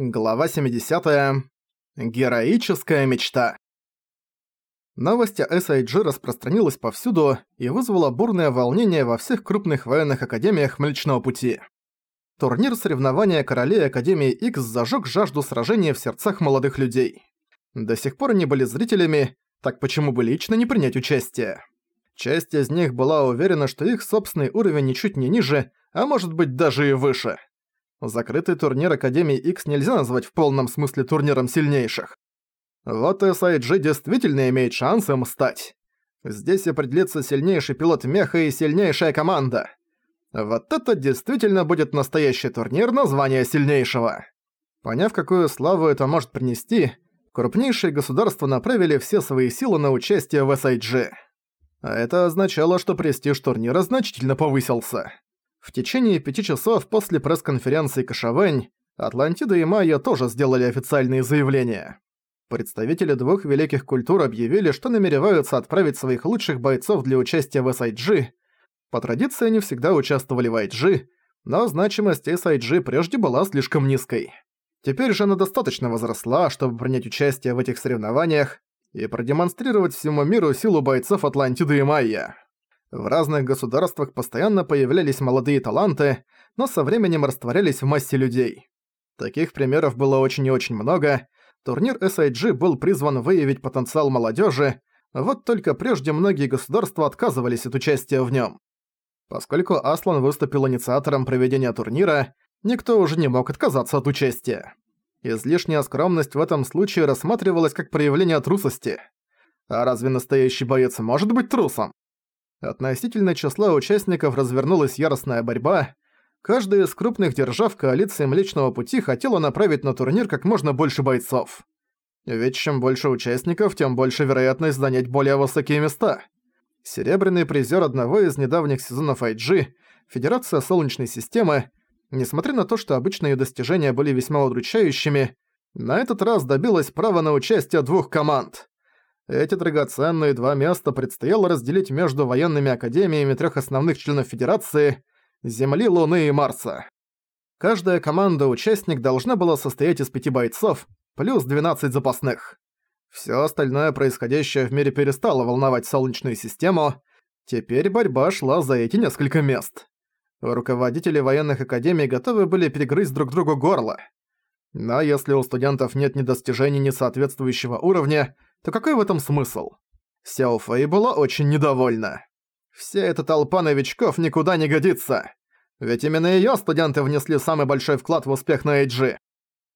Глава 70. Героическая мечта. Новость о SIG распространилась повсюду и вызвала бурное волнение во всех крупных военных академиях Млечного Пути. Турнир соревнования Королей Академии X зажег жажду сражения в сердцах молодых людей. До сих пор они были зрителями, так почему бы лично не принять участие? Часть из них была уверена, что их собственный уровень ничуть не ниже, а может быть даже и выше. Закрытый турнир Академии X нельзя назвать в полном смысле турниром сильнейших. Вот SIG действительно имеет шанс им стать. Здесь определится сильнейший пилот меха и сильнейшая команда. Вот это действительно будет настоящий турнир названия сильнейшего. Поняв, какую славу это может принести, крупнейшие государства направили все свои силы на участие в SIG. А это означало, что престиж турнира значительно повысился. В течение пяти часов после пресс-конференции Кашавэнь Атлантида и Майя тоже сделали официальные заявления. Представители двух великих культур объявили, что намереваются отправить своих лучших бойцов для участия в SIG. По традиции они всегда участвовали в IG, но значимость SIG прежде была слишком низкой. Теперь же она достаточно возросла, чтобы принять участие в этих соревнованиях, и продемонстрировать всему миру силу бойцов Атлантиды и Майя. В разных государствах постоянно появлялись молодые таланты, но со временем растворялись в массе людей. Таких примеров было очень и очень много. Турнир SIG был призван выявить потенциал молодежи, вот только прежде многие государства отказывались от участия в нем. Поскольку Аслан выступил инициатором проведения турнира, никто уже не мог отказаться от участия. Излишняя скромность в этом случае рассматривалась как проявление трусости. А разве настоящий боец может быть трусом? Относительно числа участников развернулась яростная борьба. Каждая из крупных держав коалиции Млечного Пути хотела направить на турнир как можно больше бойцов. Ведь чем больше участников, тем больше вероятность занять более высокие места. Серебряный призер одного из недавних сезонов IG, Федерация Солнечной системы, Несмотря на то, что обычные достижения были весьма удручающими, на этот раз добилась права на участие двух команд. Эти драгоценные два места предстояло разделить между военными академиями трех основных членов Федерации – Земли, Луны и Марса. Каждая команда-участник должна была состоять из пяти бойцов, плюс 12 запасных. Всё остальное происходящее в мире перестало волновать Солнечную систему, теперь борьба шла за эти несколько мест. Руководители военных академий готовы были перегрызть друг другу горло. Но если у студентов нет ни достижений, ни соответствующего уровня, то какой в этом смысл? Сяо Фэй была очень недовольна. Вся эта толпа новичков никуда не годится. Ведь именно её студенты внесли самый большой вклад в успех на Эйджи.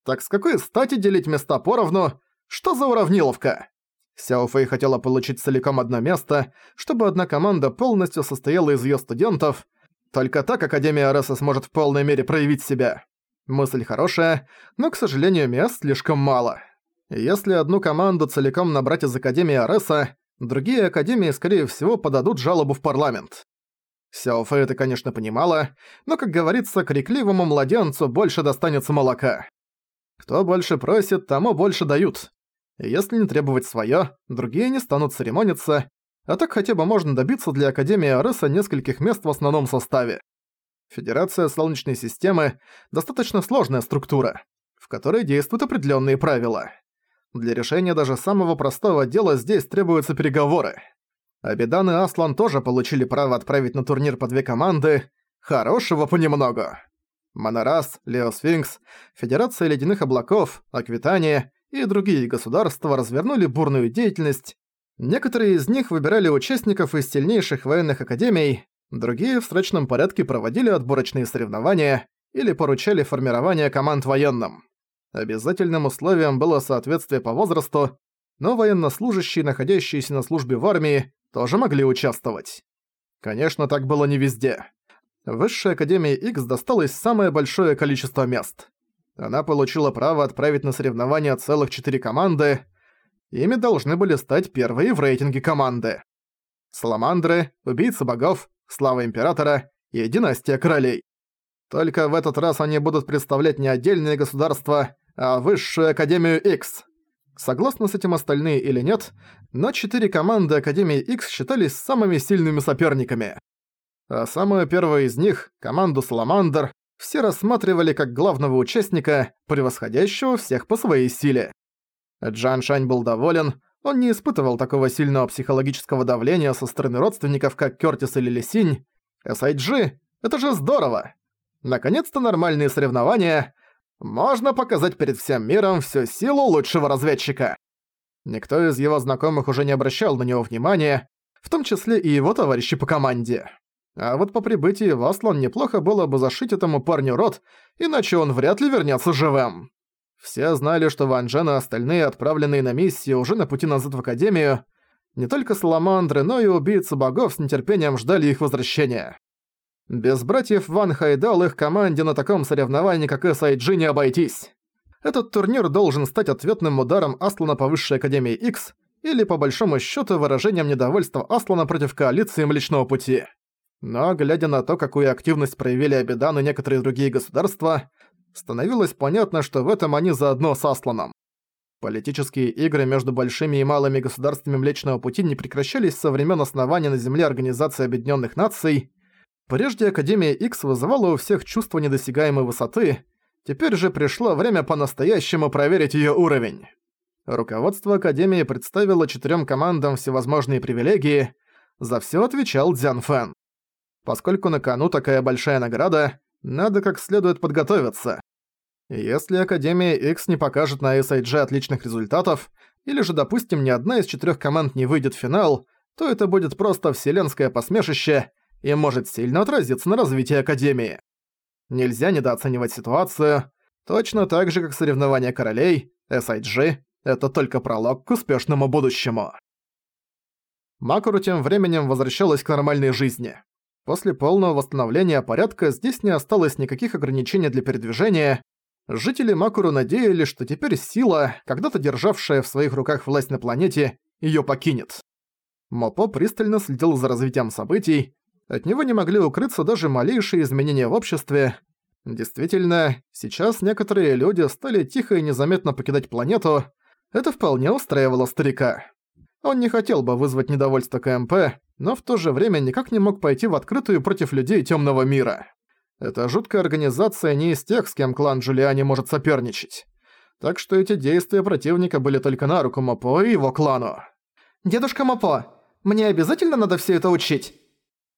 Так с какой стати делить места поровну? Что за уравниловка? Сяо Фэй хотела получить целиком одно место, чтобы одна команда полностью состояла из её студентов, только так Академия Ареса сможет в полной мере проявить себя. Мысль хорошая, но, к сожалению, мест слишком мало. Если одну команду целиком набрать из Академии Ареса, другие Академии, скорее всего, подадут жалобу в парламент. Сяо Фэй это, конечно, понимала, но, как говорится, крикливому младенцу больше достанется молока. Кто больше просит, тому больше дают. если не требовать своё, другие не станут церемониться, а так хотя бы можно добиться для Академии Ареса нескольких мест в основном составе. Федерация Солнечной системы – достаточно сложная структура, в которой действуют определенные правила. Для решения даже самого простого дела здесь требуются переговоры. Абидан и Аслан тоже получили право отправить на турнир по две команды, хорошего понемногу. Монорас, Леосфинкс, Федерация Ледяных Облаков, Аквитания и другие государства развернули бурную деятельность, Некоторые из них выбирали участников из сильнейших военных академий, другие в срочном порядке проводили отборочные соревнования или поручали формирование команд военным. Обязательным условием было соответствие по возрасту, но военнослужащие, находящиеся на службе в армии, тоже могли участвовать. Конечно, так было не везде. Высшей Академии X досталось самое большое количество мест. Она получила право отправить на соревнования целых четыре команды, Ими должны были стать первые в рейтинге команды. Саламандры, Убийцы Богов, Слава Императора и Династия Королей. Только в этот раз они будут представлять не отдельные государства, Высшую Академию X. Согласны с этим остальные или нет, но четыре команды Академии X считались самыми сильными соперниками. А самую первую из них, команду Саламандр, все рассматривали как главного участника, превосходящего всех по своей силе. Джан Шань был доволен, он не испытывал такого сильного психологического давления со стороны родственников, как Кёртис или Лисинь. SIG — это же здорово! Наконец-то нормальные соревнования. Можно показать перед всем миром всю силу лучшего разведчика. Никто из его знакомых уже не обращал на него внимания, в том числе и его товарищи по команде. А вот по прибытии в Аслан неплохо было бы зашить этому парню рот, иначе он вряд ли вернется живым. Все знали, что Ван Джен и остальные, отправленные на миссию, уже на пути назад в Академию. Не только Саламандры, но и убийцы богов с нетерпением ждали их возвращения. Без братьев Ван Хайдал их команде на таком соревновании, как SIG, не обойтись. Этот турнир должен стать ответным ударом Аслана по Высшей Академии X или, по большому счету, выражением недовольства Аслана против коалиции Млечного Пути. Но, глядя на то, какую активность проявили Абидан и некоторые другие государства, становилось понятно, что в этом они заодно с Асланом. Политические игры между большими и малыми государствами Млечного Пути не прекращались со времен основания на Земле Организации Объединенных Наций. Прежде Академия X вызывала у всех чувство недосягаемой высоты, теперь же пришло время по-настоящему проверить ее уровень. Руководство Академии представило четырем командам всевозможные привилегии, за все отвечал Дзян Фэн. Поскольку на кону такая большая награда, надо как следует подготовиться. Если Академия X не покажет на SIG отличных результатов, или же, допустим, ни одна из четырех команд не выйдет в финал, то это будет просто вселенское посмешище и может сильно отразиться на развитии Академии. Нельзя недооценивать ситуацию. Точно так же, как соревнования королей, SIG — это только пролог к успешному будущему. Макуру тем временем возвращалась к нормальной жизни. После полного восстановления порядка здесь не осталось никаких ограничений для передвижения. Жители Макуру надеялись, что теперь сила, когда-то державшая в своих руках власть на планете, её покинет. Мопо пристально следил за развитием событий. От него не могли укрыться даже малейшие изменения в обществе. Действительно, сейчас некоторые люди стали тихо и незаметно покидать планету. Это вполне устраивало старика. Он не хотел бы вызвать недовольство КМП, но в то же время никак не мог пойти в открытую против людей Тёмного мира. Эта жуткая организация не из тех, с кем клан Джулиани может соперничать. Так что эти действия противника были только на руку Мапо и его клану. «Дедушка Мапо, мне обязательно надо все это учить?»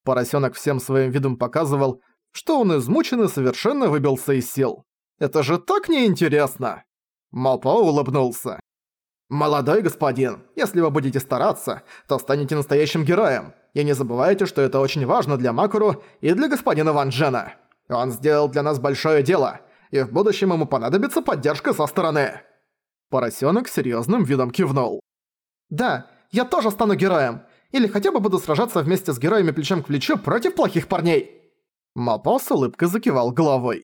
Поросенок всем своим видом показывал, что он измучен и совершенно выбился из сил. «Это же так неинтересно!» Мапо улыбнулся. «Молодой господин, если вы будете стараться, то станете настоящим героем. И не забывайте, что это очень важно для Макуру и для господина Ван Джена. Он сделал для нас большое дело, и в будущем ему понадобится поддержка со стороны». Поросенок серьезным видом кивнул. «Да, я тоже стану героем. Или хотя бы буду сражаться вместе с героями плечом к плечу против плохих парней». Мапо с улыбкой закивал головой.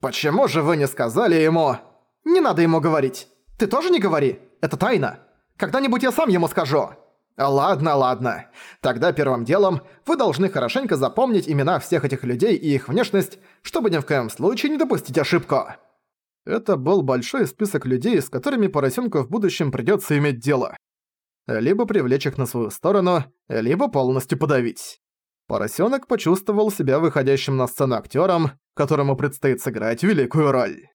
«Почему же вы не сказали ему...» «Не надо ему говорить. Ты тоже не говори. Это тайна. Когда-нибудь я сам ему скажу. Ладно, ладно. Тогда первым делом вы должны хорошенько запомнить имена всех этих людей и их внешность, чтобы ни в коем случае не допустить ошибку. Это был большой список людей, с которыми поросенку в будущем придется иметь дело. Либо привлечь их на свою сторону, либо полностью подавить. Поросенок почувствовал себя выходящим на сцену актером, которому предстоит сыграть великую роль.